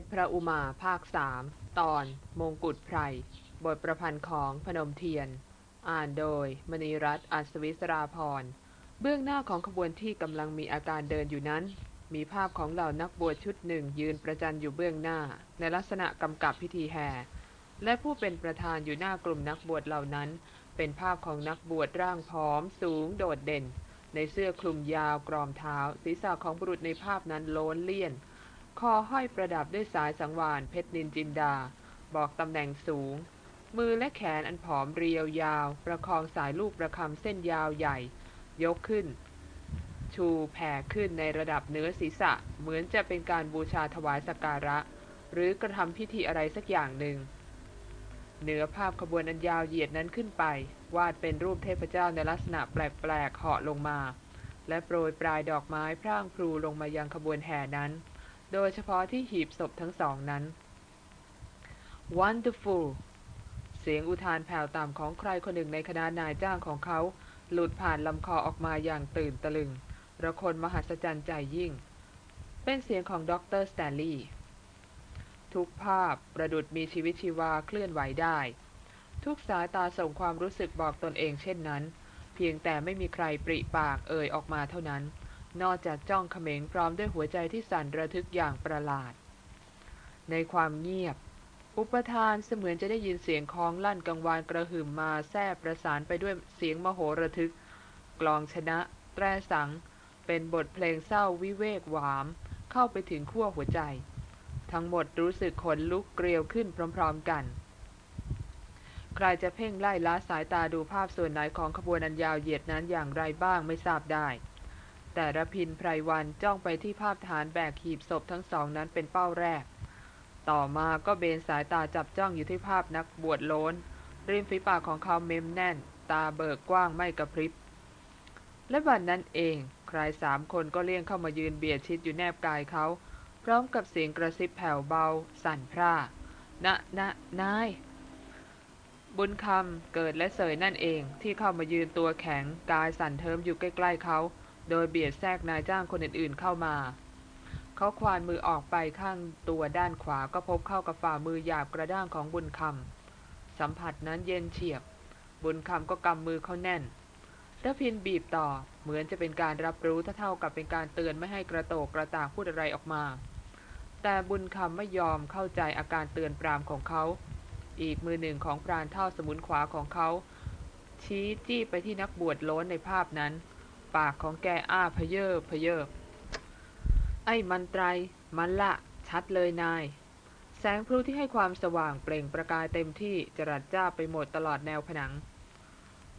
ชรพระอุมาภาคสามตอนมงกุฎไพร บทประพันธ์ของพนมเทียน อ่านโดย มณีรัตน์อัศวิศราพร เบื้องหน้าของขบวนที่กำลังมีอาการเดินอยู่นั้น มีภาพของเหล่านักบวชชุดหนึ่งยืนประจันอยู่เบื้องหน้า ในลักษณะกำกับพิธีแห่ และผู้เป็นประธานอยู่หน้ากลุ่มนักบวชเหล่านั้น เป็นภาพของนักบวชร่างผอม สูง โดดเด่น ในเสื้อคลุมยาวกรอมเท้า ศีรษะของบุรุษในภาพนั้นโล้นเลี่ยน คอห้อยประดับด้วยสายสังวานเพชรนินจินดา บอกตำแหน่งสูง มือและแขนอันผอมเรียวยาว ประคองสายลูกประคำเส้นยาวใหญ่ ยกขึ้น ชูแผ่ขึ้นในระดับเนื้อศีรษะ เหมือนจะเป็นการบูชาถวายสักการะ หรือกระทำพิธีอะไรสักอย่างหนึ่งเหนือภาพขบวนอันยาวเหยียดนั้นขึ้นไป วาดเป็นรูปเทพเจ้าในลักษณะแปลกๆเหาะลงมา และโปรยปลายดอกไม้พร่างพลูลงมายังขบวนแห่นั้น โดยเฉพาะที่หีบศพทั้งสองนั้น Wonderful เสียงอุทานแผ่วต่ำของใครคนหนึ่งในคณะนายจ้างของเขา หลุดผ่านลำคอออกมาอย่างตื่นตะลึง ระคนมหัศจรรย์ใจยิ่ง เป็นเสียงของดรสแตนลีย์ทุกภาพประดุดมีชีวิตชีวาเคลื่อนไหวได้ ทุกสายตาส่งความรู้สึกบอกตนเองเช่นนั้น เพียงแต่ไม่มีใครปริปากเอ่ยออกมาเท่านั้น นอกจากจ้องเขม็งพร้อมด้วยหัวใจที่สั่นระทึกอย่างประหลาด ในความเงียบ อุปทานเสมือนจะได้ยินเสียงคล้องลั่นกังวานกระหึ่มมาแทรประสานไปด้วยเสียงมโหระทึก กลองชนะ แตรสัง เป็นบทเพลงเศร้าวิเวกหวาม เข้าไปถึงขั้วหัวใจ ทั้งหมดรู้สึกขนลุกเกลียวขึ้นพร้อมๆกันใครจะเพ่งไล่ล้าสายตาดูภาพส่วนไหนของขบวนอันยาวเหยียดนั้นอย่างไรบ้างไม่ทราบได้ แต่ระพินไพรวันจ้องไปที่ภาพฐานแบกหีบศพทั้งสองนั้นเป็นเป้าแรก ต่อมาก็เบนสายตาจับจ้องอยู่ที่ภาพนักบวชโล้นริมฝีปากของเขาเม้มแน่น ตาเบิกกว้างไม่กระพริบ และวันนั้นเอง ใครสามคนก็เลี่ยงเข้ามายืนเบียดชิดอยู่แนบกายเขา พร้อมกับเสียงกระซิบแผ่วเบา สั่นพร่านะนะนายบุญคำเกิดและเสยนั่นเองที่เข้ามายืนตัวแข็งกายสั่นเทิมอยู่ใกล้ ๆเขา โดยเบียดแทรกนายจ้างคนอื่นๆเข้ามา เขาควานมือออกไปข้างตัวด้านขวาก็พบเข้ากับฝ่ามือหยาบกระด้างของบุญคำสัมผัสนั้นเย็นเฉียบ บุญคำก็กำมือเขาแน่นระพินบีบต่อเหมือนจะเป็นการรับรู้เท่ากับเป็นการเตือนไม่ให้กระโตกกระตากพูดอะไรออกมา แต่บุญคำไม่ยอมเข้าใจอาการเตือนปรามของเขา อีกมือหนึ่งของพรานเท่าสมุนขวาของเขา ชี้จี้ไปที่นักบวชล้นในภาพนั้น ปากของแกอ้าพเยอพเยอไอ้มันไตรมันละ ชัดเลยนาย แสงพลุที่ให้ความสว่างเปล่งประกายเต็มที่จรัสจ้าไปหมดตลอดแนวผนัง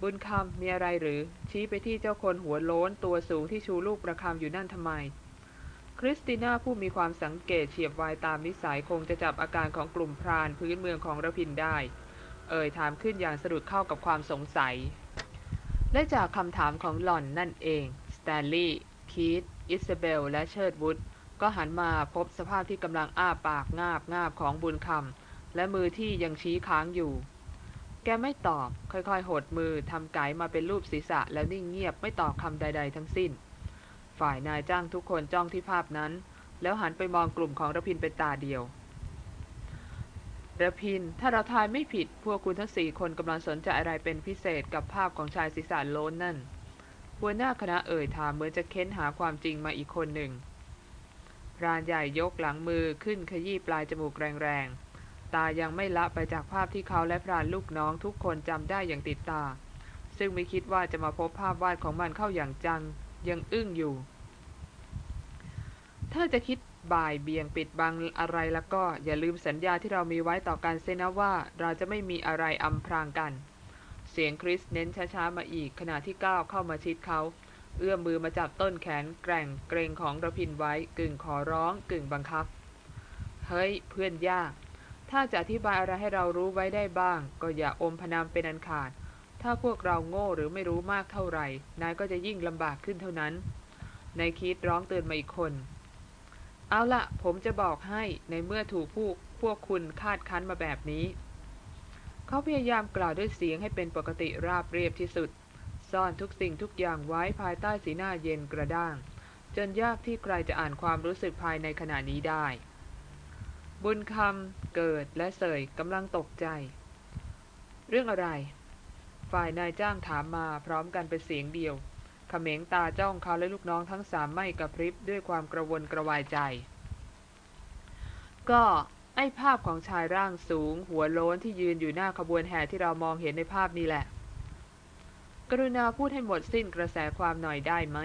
บุญคำมีอะไรหรือ ชี้ไปที่เจ้าคนหัวโล้นตัวสูงที่ชูลูกประคำอยู่นั่นทำไม คริสติน่าผู้มีความสังเกตเฉียบไวตามนิสัยคงจะจับอาการของกลุ่มพรานพื้นเมืองของรพินทร์ได้ เอ่ยถามขึ้นอย่างสะดุดเข้ากับความสงสัย และจากคำถามของหล่อนนั่นเอง สแตนลีย์ คีตอิซาเบล และเชิดวุฒิก็หันมาพบสภาพที่กำลังอ้าปากงาบงาบของบุญคำและมือที่ยังชี้ค้างอยู่ แกไม่ตอบ ค่อยๆ หดมือทำไม้ทำมือเป็นรูปศีรษะแล้วนิ่งเงียบไม่ตอบคำใด ๆ ทั้งสิ้น ฝ่ายนายจ้างทุกคนจ้องที่ภาพนั้น แล้วหันไปมองกลุ่มของระพินเป็นตาเดียว ระพิน ถ้าเราทายไม่ผิด พวกคุณทั้งสี่คนกำลังสนใจอะไรเป็นพิเศษกับภาพของชายศีรษะโล้นนั่น หัวหน้าคณะเอ่ยถามเหมือนจะเค้นหาความจริงมาอีกคนหนึ่งพรานใหญ่ยกหลังมือขึ้นขยี้ปลายจมูกแรงๆ ตายังไม่ละไปจากภาพที่เขาและพรานลูกน้องทุกคนจำได้อย่างติดตา ซึ่งไม่คิดว่าจะมาพบภาพวาดของมันเข้าอย่างจัง ยังอึ้งอยู่ ถ้าจะคิด บ่ายเบี่ยงปิดบังอะไรแล้วก็อย่าลืมสัญญาที่เรามีไว้ต่อกันเซนะว่า เราจะไม่มีอะไรอำพรางกัน เสียงคริสเน้นช้าๆมาอีกขณะที่ก้าวเข้ามาชิดเขา เอื้อมมือมาจับต้นแขนแกร่งเกรงของระพินไว้กึ่งขอร้องกึ่งบังคับ เฮ้ย เพื่อนยาก ถ้าจะอธิบายอะไรให้เรารู้ไว้ได้บ้าง ก็อย่าอมพนามเป็นอันขาด ถ้าพวกเราโง่หรือไม่รู้มากเท่าไหร่นายก็จะยิ่งลำบากขึ้นเท่านั้นนายคิดร้องเตือนมาอีกคน เอาละผมจะบอกให้ในเมื่อถูกผู้พวกคุณคาดคั้นมาแบบนี้ เขาพยายามกล่าวด้วยเสียงให้เป็นปกติราบเรียบที่สุด ซ่อนทุกสิ่งทุกอย่างไว้ภายใต้สีหน้าเย็นกระด้าง จนยากที่ใครจะอ่านความรู้สึกภายในขณะนี้ได้ บุญคำเกิดและเสยกำลังตกใจ เรื่องอะไร ฝ่ายนายจ้างถามมาพร้อมกันเป็นเสียงเดียว เขม็งตาจ้องเขาและลูกน้องทั้งสามไม่กระพริบด้วยความกระวนกระวายใจ ก็ไอ้ภาพของชายร่างสูง หัวโล้นที่ยืนอยู่หน้าขบวนแห่ที่เรามองเห็นในภาพนี้แหละ กรุณาพูดให้หมดสิ้นกระแสความหน่อยได้ไหม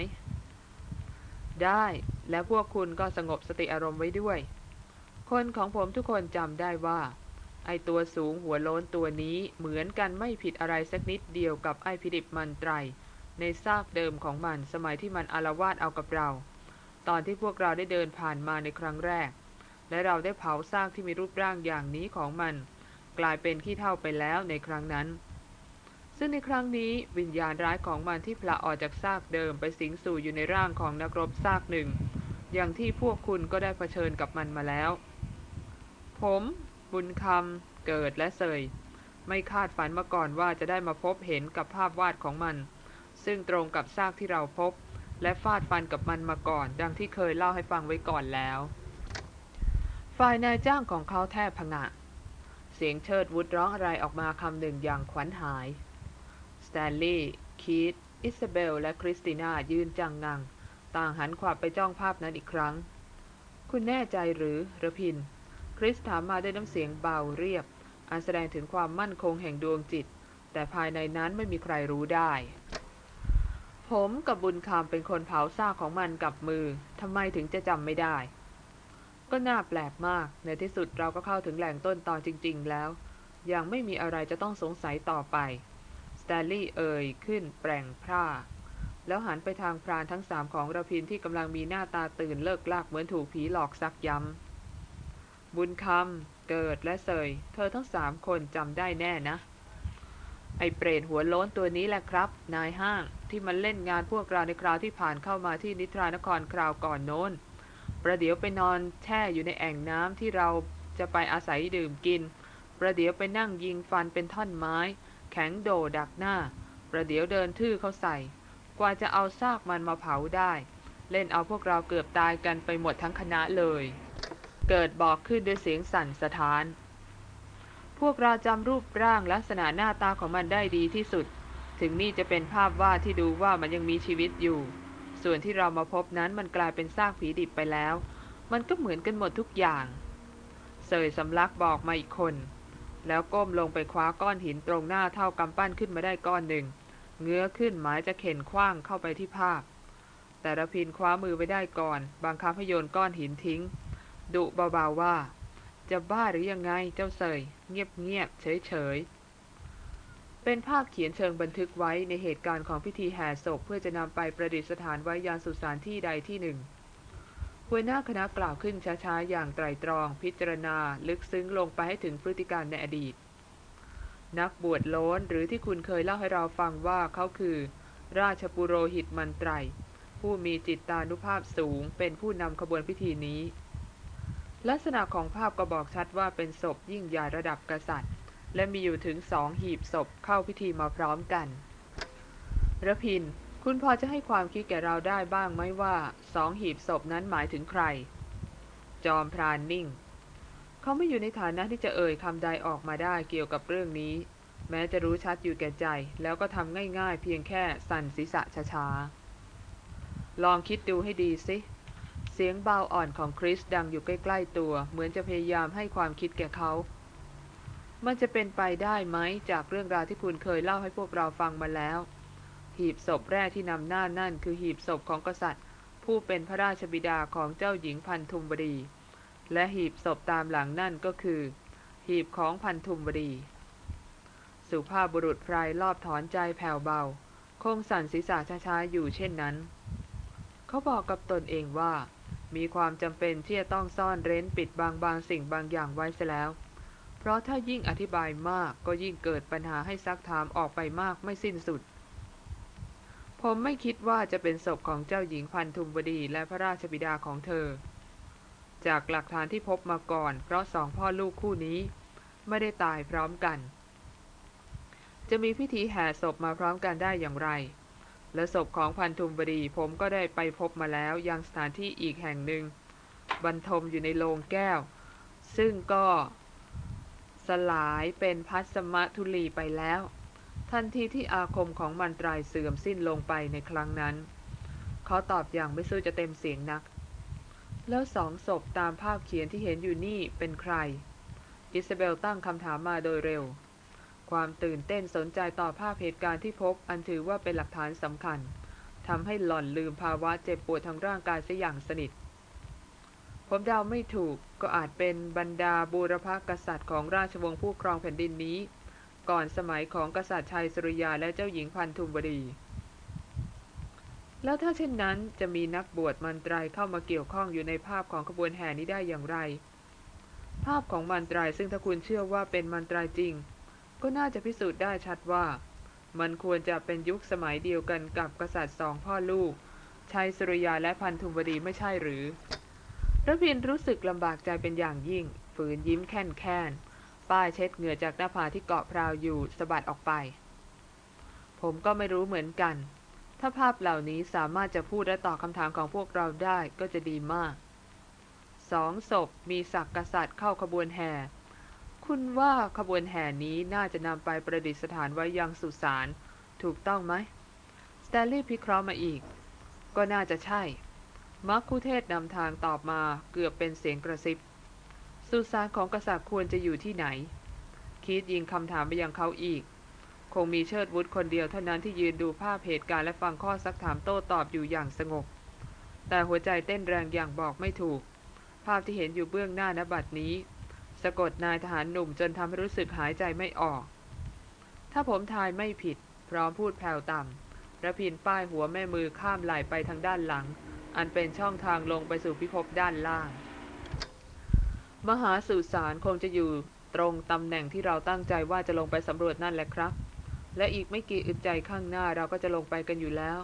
ได้และพวกคุณก็สงบสติอารมณ์ไว้ด้วย คนของผมทุกคนจำได้ว่า ไอตัวสูงหัวโล้นตัวนี้เหมือนกันไม่ผิดอะไรสักนิดเดียวกับไอพิดิบมันไตร ในซากเดิมของมันสมัยที่มันอารวาสเอากับเรา ตอนที่พวกเราได้เดินผ่านมาในครั้งแรก และเราได้เผาซากที่มีรูปร่างอย่างนี้ของมัน กลายเป็นขี้เท่าไปแล้วในครั้งนั้น ซึ่งในครั้งนี้วิญญาณร้ายของมันที่ผละออกจากซากเดิมไปสิงสู่อยู่ในร่างของนักรบซากหนึ่ง อย่างที่พวกคุณก็ได้เผชิญกับมันมาแล้ว ผม บุญคำเกิดและเสยไม่คาดฝันมาก่อนว่าจะได้มาพบเห็นกับภาพวาดของมัน ซึ่งตรงกับซากที่เราพบ และฟาดฟันกับมันมาก่อน ดังที่เคยเล่าให้ฟังไว้ก่อนแล้ว ฝ่ายนายจ้างของเขาแทบพงะ เสียงเชิดวุฒิร้องอะไรออกมาคำหนึ่งอย่างขวัญหาย สแตนลีย์คีตอิซาเบล และคริสติน่ายืนจังงัง ต่างหันขวับไปจ้องภาพนั้นอีกครั้ง คุณแน่ใจหรือรพินทร์ คริสถามมาด้วยน้ำเสียงเบาเรียบ อันแสดงถึงความมั่นคงแห่งดวงจิต แต่ภายในนั้นไม่มีใครรู้ได้ ผมกับบุญคำเป็นคนเผาซากของมันกับมือทำไมถึงจะจำไม่ได้ ก็น่าแปลกมาก ในที่สุดเราก็เข้าถึงแหล่งต้นตอจริง ๆ แล้ว ยังไม่มีอะไรจะต้องสงสัยต่อไปสแตนลีย์เอ่ยขึ้นแปลงพร่า แล้วหันไปทางพรานทั้งสามของระพินที่กำลังมีหน้าตาตื่นเลิกลากเหมือนถูกผีหลอกซักย้ำบุญคำเกิดและเสย เธอทั้งสามคนจำได้แน่นะ ไอเปรตหัวโล้นตัวนี้แหละครับ นายห้างที่มันเล่นงานพวกเราในคราวที่ผ่านเข้ามาที่นิทรานครคราวก่อนโน้น ประเดี๋ยวไปนอนแช่อยู่ในแอ่งน้ำที่เราจะไปอาศัยดื่มกิน ประเดี๋ยวไปนั่งยิงฟันเป็นท่อนไม้ แข็งโดดักหน้า ประเดี๋ยวเดินทื่อเขาใส่ กว่าจะเอาซากมันมาเผาได้ เล่นเอาพวกเราเกือบตายกันไปหมดทั้งคณะเลย เกิดบอกขึ้นด้วยเสียงสั่นสะท้าน พวกเราจำรูปร่างลักษณะหน้าตาของมันได้ดีที่สุด ถึงนี่จะเป็นภาพวาดที่ดูว่ามันยังมีชีวิตอยู่ ส่วนที่เรามาพบนั้นมันกลายเป็นซากผีดิบไปแล้ว มันก็เหมือนกันหมดทุกอย่างเสยสำลักบอกมาอีกคน แล้วก้มลงไปคว้าก้อนหินตรงหน้าเท่ากำปั้นขึ้นมาได้ก้อนหนึ่ง เงื้อขึ้นหมายจะเข็นคว้างเข้าไปที่ภาพ แต่ระพินคว้ามือไปได้ก่อน บังคับให้โยนก้อนหินทิ้ง ดุเบาๆว่า จะบ้าหรือยังไงเจ้าเสย เงียบๆเฉยๆเป็นภาพเขียนเชิงบันทึกไว้ในเหตุการณ์ของพิธีแห่ศพเพื่อจะนำไปประดิษฐานไว้ยานสุสานที่ใดที่หนึ่งหัวหน้าคณะกล่าวขึ้นช้าๆ อย่างไตรตรอง พิจารณา ลึกซึ้งลงไปให้ถึงพฤติการในอดีต นักบวชโล้นหรือที่คุณเคยเล่าให้เราฟังว่าเขาคือ ราชปุโรหิตมันไตร ผู้มีจิตตานุภาพสูงเป็นผู้นำขบวนพิธีนี้ ลักษณะของภาพก็บอกชัดว่าเป็นศพยิ่งใหญ่ระดับกษัตริย์ และมีอยู่ถึงสองหีบศพเข้าพิธีมาพร้อมกันระพิน คุณพอจะให้ความคิดแก่เราได้บ้างไหมว่าสองหีบศพนั้นหมายถึงใคร จอมพรานนิ่ง เขาไม่อยู่ในฐานะที่จะเอ่ยคำใดออกมาได้เกี่ยวกับเรื่องนี้ แม้จะรู้ชัดอยู่แก่ใจ แล้วก็ทำง่ายๆ เพียงแค่สั่นศีรษะช้าๆลองคิดดูให้ดีสิ สียงเบาอ่อนของคริสดังอยู่ใกล้ ๆ ตัว เหมือนจะพยายามให้ความคิดแก่เขา มันจะเป็นไปได้ไหมจากเรื่องราวที่คุณเคยเล่าให้พวกเราฟังมาแล้ว หีบศพแรกที่นำหน้านั่นคือหีบศพของกษัตริย์ ผู้เป็นพระราชบิดาของเจ้าหญิงพันธุมบดี และหีบศพตามหลังนั่นก็คือ หีบของพันธุมบดี สุภาพบุรุษไพรรอบถอนใจแผ่วเบา คงสั่นศีรษะช้าๆอยู่เช่นนั้น เขาบอกกับตนเองว่า มีความจำเป็นที่จะต้องซ่อนเร้นปิดบางบางสิ่งบางอย่างไว้เสียแล้ว เพราะถ้ายิ่งอธิบายมากก็ยิ่งเกิดปัญหาให้ซักถามออกไปมากไม่สิ้นสุด ผมไม่คิดว่าจะเป็นศพของเจ้าหญิงพันธุมบดีและพระราชบิดาของเธอ จากหลักฐานที่พบมาก่อน เพราะสองพ่อลูกคู่นี้ ไม่ได้ตายพร้อมกัน จะมีพิธีแห่ศพมาพร้อมกันได้อย่างไร และศพของพันธุมบดีผมก็ได้ไปพบมาแล้วยังสถานที่อีกแห่งหนึ่ง บรรทมอยู่ในโลงแก้ว ซึ่งก็สลายเป็นพัสมะทุลีไปแล้ว ทันทีที่อาคมของมันตรายเสื่อมสิ้นลงไปในครั้งนั้น เขาตอบอย่างไม่สู้จะเต็มเสียงนัก แล้วสองศพตามภาพเขียนที่เห็นอยู่นี่เป็นใคร อิซาเบลตั้งคำถามมาโดยเร็ว ความตื่นเต้นสนใจต่อภาพเหตุการณ์ที่พบ อันถือว่าเป็นหลักฐานสำคัญทำให้หล่อนลืมภาวะเจ็บปวดทางร่างกายเสยอย่างสนิท ผมเดาไม่ถูกก็อาจเป็นบรรดาบูรพกษัตริย์ของราชวงศ์ผู้ครองแผ่นดินนี้ ก่อนสมัยของกษัตริย์ชัยสุริยาและเจ้าหญิงพันธุมบดีแล้วถ้าเช่นนั้นจะมีนักบวชมันตรายเข้ามาเกี่ยวข้องอยู่ในภาพของขบวนแห่นี้ได้อย่างไร ภาพของมันตรายซึ่งถ้าคุณเชื่อว่าเป็นมันตรายจริง ก็น่าจะพิสูจน์ได้ชัดว่า มันควรจะเป็นยุคสมัยเดียวกันกับกษัตริย์สองพ่อลูกชัยสุริยาและพันธุมบดีไม่ใช่หรือระพินรู้สึกลำบากใจเป็นอย่างยิ่ง ฝืนยิ้มแค่นแค้นป้ายเช็ดเหงื่อจากหน้าผาที่เกาะพราวอยู่สะบัดออกไป ผมก็ไม่รู้เหมือนกัน ถ้าภาพเหล่านี้สามารถจะพูดและตอบคำถามของพวกเราได้ก็จะดีมากสองศพมีศักดิ์กษัตริย์เข้าขบวนแห่ คุณว่าขบวนแห่นี้น่าจะนำไปประดิษฐานไว้ยังสุสานถูกต้องไหมสแตลลี่พิเคราะห์มาอีก ก็น่าจะใช่ มักคุเทศนำทางตอบมาเกือบเป็นเสียงกระซิบ สุสานของกษัตริย์ควรจะอยู่ที่ไหน คิดยิงคำถามไปยังเขาอีก คงมีเชิดวุฒคนเดียวเท่านั้นที่ยืนดูภาพเหตุการณ์และฟังข้อซักถามโต้ตอบอยู่อย่างสงบ แต่หัวใจเต้นแรงอย่างบอกไม่ถูก ภาพที่เห็นอยู่เบื้องหน้านบัดนี้ สะกดนายทหารหนุ่มจนทำให้รู้สึกหายใจไม่ออก ถ้าผมทายไม่ผิด พร้อมพูดแผ่วต่ำระพินป้ายหัวแม่มือข้ามไหลไปทางด้านหลัง อันเป็นช่องทางลงไปสู่พิภพด้านล่าง มหาสุสานคงจะอยู่ตรงตำแหน่งที่เราตั้งใจว่าจะลงไปสำรวจนั่นแหละครับ และอีกไม่กี่อึดใจข้างหน้าเราก็จะลงไปกันอยู่แล้ว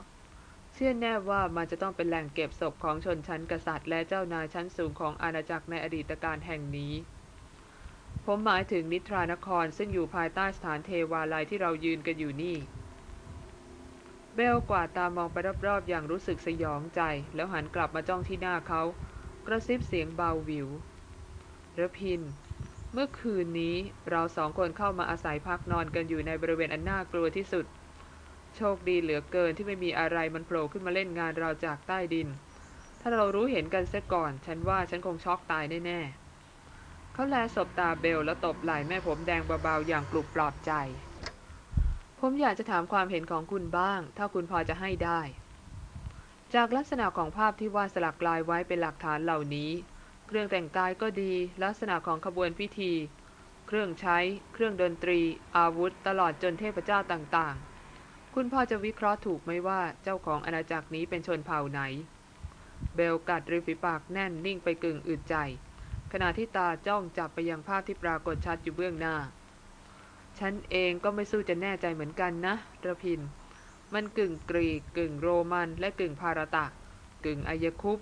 เชื่อแน่ว่ามันจะต้องเป็นแหล่งเก็บศพของชนชั้นกษัตริย์ และเจ้านายชั้นสูงของอาณาจักรในอดีตการแห่งนี้ ผมหมายถึงนิทรานครซึ่งอยู่ภายใต้สถานเทวาลัยที่เรายืนกันอยู่นี่ เบลกว่าตามองไปรอบๆอย่างรู้สึกสยองใจ แล้วหันกลับมาจ้องที่หน้าเขา กระซิบเสียงเบาวิวระพิน เมื่อคืนนี้เราสองคนเข้ามาอาศัยพักนอนกันอยู่ในบริเวณอันน่ากลัวที่สุด โชคดีเหลือเกินที่ไม่มีอะไรมันโผล่ขึ้นมาเล่นงานเราจากใต้ดิน ถ้าเรารู้เห็นกันเสียก่อน ฉันว่าฉันคงช็อกตายแน่ๆ เขาแลสบตาเบลแล้วตบไหล่แม่ผมแดงเบาๆอย่างปลุกปลอบใจ ผมอยากจะถามความเห็นของคุณบ้าง ถ้าคุณพอจะให้ได้ จากลักษณะของภาพที่วาดสลักลายไว้เป็นหลักฐานเหล่านี้ เครื่องแต่งกายก็ดี ลักษณะของขบวนพิธี เครื่องใช้ เครื่องดนตรี อาวุธ ตลอดจนเทพเจ้าต่างๆ คุณพอจะวิเคราะห์ถูกไหมว่าเจ้าของอาณาจักรนี้เป็นชนเผ่าไหน เบลกัดริฝีปากแน่นนิ่งไปกึ่งอึดใจ ขณะที่ตาจ้องจับไปยังภาพที่ปรากฏชัดอยู่เบื้องหน้า ฉันเองก็ไม่สู้จะแน่ใจเหมือนกันนะระพิน มันกึ่งกรีกกึ่งโรมันและกึ่งพาราตะ กึ่งอายคุป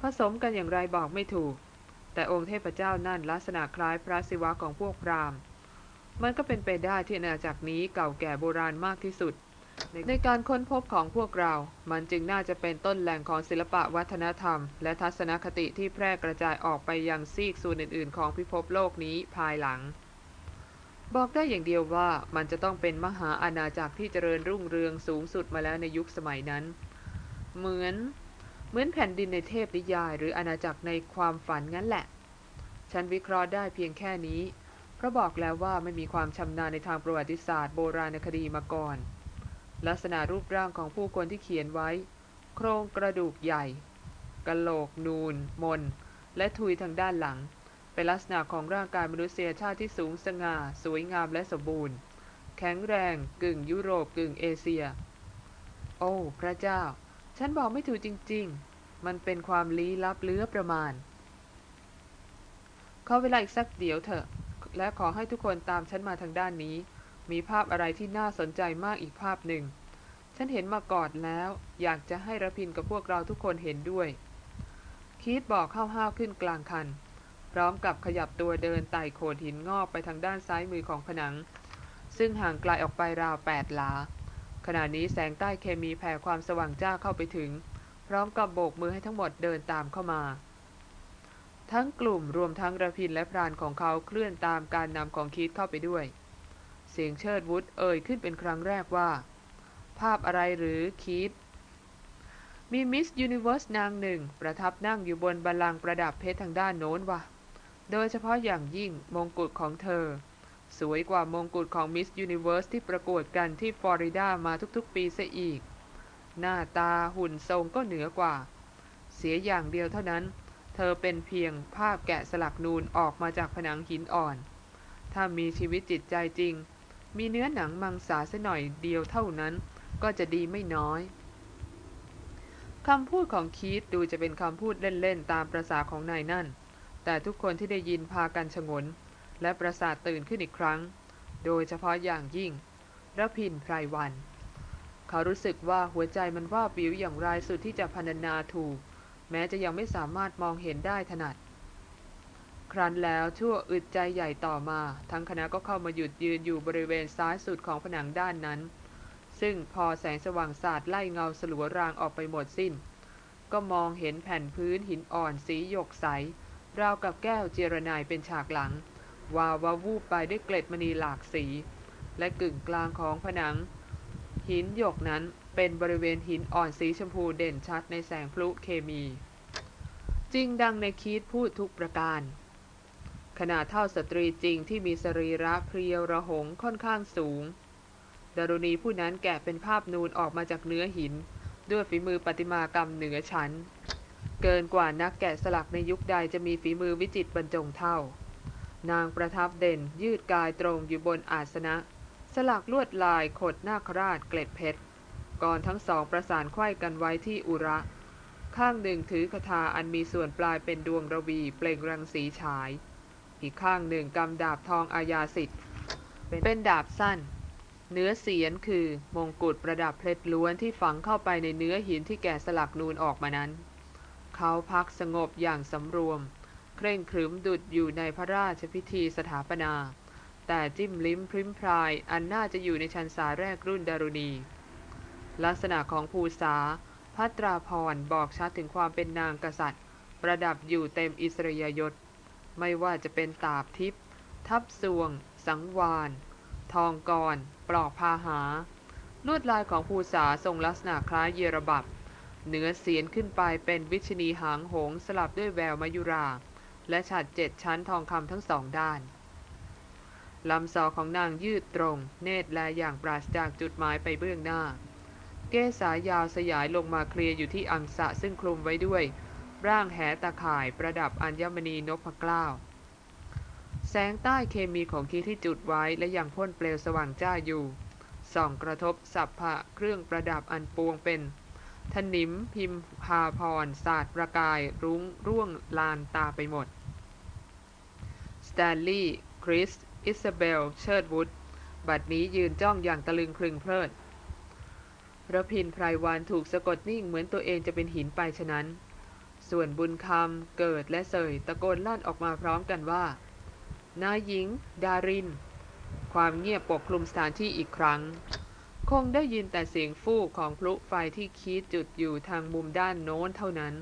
ผสมกันอย่างไรบอกไม่ถูก แต่องค์เทพเจ้านั่นลักษณะคล้ายพระศิวะของพวกพราหมณ์ มันก็เป็นไปได้ที่อาณาจักรนี้เก่าแก่โบราณมากที่สุด ในการค้นพบของพวกเรา มันจึงน่าจะเป็นต้นแหล่งของศิลปะวัฒนธรรม และทัศนคติที่แพร่กระจายออกไปยังซีกส่วนอื่น ๆ ของพิภพโลกนี้ภายหลัง บอกได้อย่างเดียวว่ามันจะต้องเป็นมหาอาณาจักรที่เจริญรุ่งเรืองสูงสุดมาแล้วในยุคสมัยนั้น เหมือน เหมือนแผ่นดินในเทพนิยาย หรืออาณาจักรในความฝันงั้นแหละ ฉันวิเคราะห์ได้เพียงแค่นี้ เพราะบอกแล้วว่าไม่มีความชำนาญในทางประวัติศาสตร์โบราณคดีมาก่อน ลักษณะรูปร่างของผู้คนที่เขียนไว้ โครงกระดูกใหญ่กะโหลกนูน มน และทุยทางด้านหลัง เป็นลักษณะของร่างกายมนุษยชาติที่สูงสง่า สวยงามและสมบูรณ์ แข็งแรงกึ่งยุโรปกึ่งเอเชีย โอ้ พระเจ้า ฉันบอกไม่ถูกจริง ๆ มันเป็นความลี้ลับเลื้อประมาณขาเวลาอีกสักเดี๋ยวเถอะ และขอให้ทุกคนตามฉันมาทางด้านนี้ มีภาพอะไรที่น่าสนใจมากอีกภาพหนึ่ง ฉันเห็นมาก่อนแล้ว อยากจะให้ระพินกับพวกเราทุกคนเห็นด้วย คีดบอกห้าวๆขึ้นกลางคัน พร้อมกับขยับตัวเดินไต่โขดหินงอกไปทางด้านซ้ายมือของผนัง ซึ่งห่างไกลออกไปราวแปดหลา ขณะนี้แสงใต้เคมีแผ่ความสว่างจ้าเข้าไปถึง พร้อมกับโบกมือให้ทั้งหมดเดินตามเข้ามาทั้งกลุ่มรวมทั้งระพินและพรานของเขาเคลื่อนตามการนำของคีตเข้าไปด้วย เสียงเชิดวุฒเอ่ยขึ้นเป็นครั้งแรกว่า ภาพอะไรหรือคีตมีมิสยูนิเวอร์สนางหนึ่ง ประทับนั่งอยู่บนบัลลังก์ประดับเพชรทางด้านโน้นวะโดยเฉพาะอย่างยิ่งมงกุฎของเธอ สวยกว่ามงกุฎของ Miss Universe ที่ประกวดกันที่ฟลอริดามาทุกๆปีเสียอีก หน้าตาหุ่นทรงก็เหนือกว่า เสียอย่างเดียวเท่านั้น เธอเป็นเพียงภาพแกะสลักนูนออกมาจากผนังหินอ่อน ถ้ามีชีวิตจิตใจจริง มีเนื้อหนังมังสาสักหน่อยเดียวเท่านั้น ก็จะดีไม่น้อยคำพูดของคีตดูจะเป็นคำพูดเล่นๆ ตามประสาของนายนั่น แต่ทุกคนที่ได้ยินพากันชงน และประสาทตื่นขึ้นอีกครั้ง โดยเฉพาะอย่างยิ่งระพินไพรวัน เขารู้สึกว่าหัวใจมันว่าบิวอย่างไรสุดที่จะพรรณนาถูก แม้จะยังไม่สามารถมองเห็นได้ถนัด ครั้นแล้วชั่วอึดใจใหญ่ต่อมา ทั้งคณะก็เข้ามาหยุดยืนอยู่บริเวณซ้ายสุดของผนังด้านนั้น ซึ่งพอแสงสว่างสาดไล่เงาสลัวรางออกไปหมดสิ้น ก็มองเห็นแผ่นพื้นหินอ่อนสีหยกใส ราวกับแก้วเจรนายเป็นฉากหลัง วาวาวูบไปด้วยเกล็ดมณีหลากสี และกึ่งกลางของผนัง หินหยกนั้นเป็นบริเวณหินอ่อนสีชมพูเด่นชัดในแสงพลุเคมี จริงดังในคีดพูดทุกประการ ขนาดเท่าสตรีจริงที่มีสรีระเพรียวระหงค่อนข้างสูง ดารุณีผู้นั้นแกะเป็นภาพนูนออกมาจากเนื้อหิน ด้วยฝีมือปฏิมากรรมเหนือชั้น เกินกว่านักแกะสลักในยุคใดจะมีฝีมือวิจิตรบรรจงเท่า นางประทับเด่นยืดกายตรงอยู่บนอาสนะ สลักลวดลายขดนาคราชเกล็ดเพชรก่อนทั้งสองประสานไขว้กันไว้ที่อุระ ข้างหนึ่งถือคาถาอันมีส่วนปลายเป็นดวงระวีเปล่งรังสีฉาย อีกข้างหนึ่งกำดาบทองอาญาสิทธิ์เป็นดาบสั้น เนื้อเสียนคือมงกุฎประดับเพชรล้วนที่ฝังเข้าไปในเนื้อหินที่แกะสลักนูนออกมานั้น เขาพักสงบอย่างสำรวม เคร่งครึมดุดอยู่ในพระราชพิธีสถาปนา แต่จิ้มลิ้มพริมพรายอันน่าจะอยู่ในชันสาแรกรุ่นดารุณี ลักษณะของภูษาพัตราพรบอกชัดถึงความเป็นนางกษัตริย์ ประดับอยู่เต็มอิสริยยศ ไม่ว่าจะเป็นตาบทิพย์ทับสวง สังวาน ทองกรปลอกพาหา ลวดลายของภูษาทรงลักษณะคล้ายเยรบับเหนือเสียนขึ้นไปเป็นวิชนีหางหงสลับด้วยแววมายุรา และฉัดเจ็ดชั้นทองคำทั้งสองด้านลำซอของนางยืดตรง เนตรและอย่างปราศจากจุดหมายไปเบื้องหน้า เกสายาวสยายลงมาเคลียอยู่ที่อังสะซึ่งคลุมไว้ด้วย ร่างแหตาข่ายประดับอัญมณีนพเกล้า แสงไต้เคมีของคีทที่จุดไว้และยังพ่นเปลวสว่างจ้าอยู่ ส่องกระทบสรรพเครื่องประดับอันปวงเป็นถนิมพิมพาภรณ์สาดประกายรุ้งร่วงลานตาไปหมด สแตนลีย์คริส อิซาเบล เชิร์ดวุฒบัดนี้ยืนจ้องอย่างตะลึงพรึงเพริดระพินไพรวานถูกสะกดนิ่งเหมือนตัวเองจะเป็นหินไปฉะนั้น ส่วนบุญคำเกิดและเสยตะโกนลั่นออกมาพร้อมกันว่า นายหญิง ดาริน ความเงียบปกคลุมสถานที่อีกครั้ง คงได้ยินแต่เสียงฟู่ของพลุไฟที่คีดจุดอยู่ทางมุมด้านโน้นเท่านั้น